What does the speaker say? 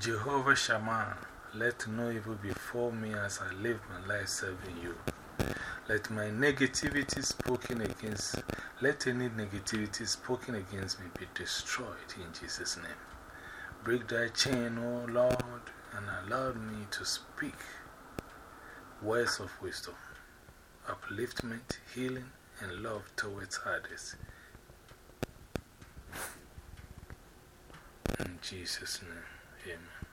Jehovah Shammah, let no evil befall me as I live my life serving you. Let my negativity spoken against, let any negativity spoken against me be destroyed in Jesus' name. Break thy chain, O Lord, and allow me to speak words of wisdom, upliftment, healing, and love towards others. In Jesus' name, amen.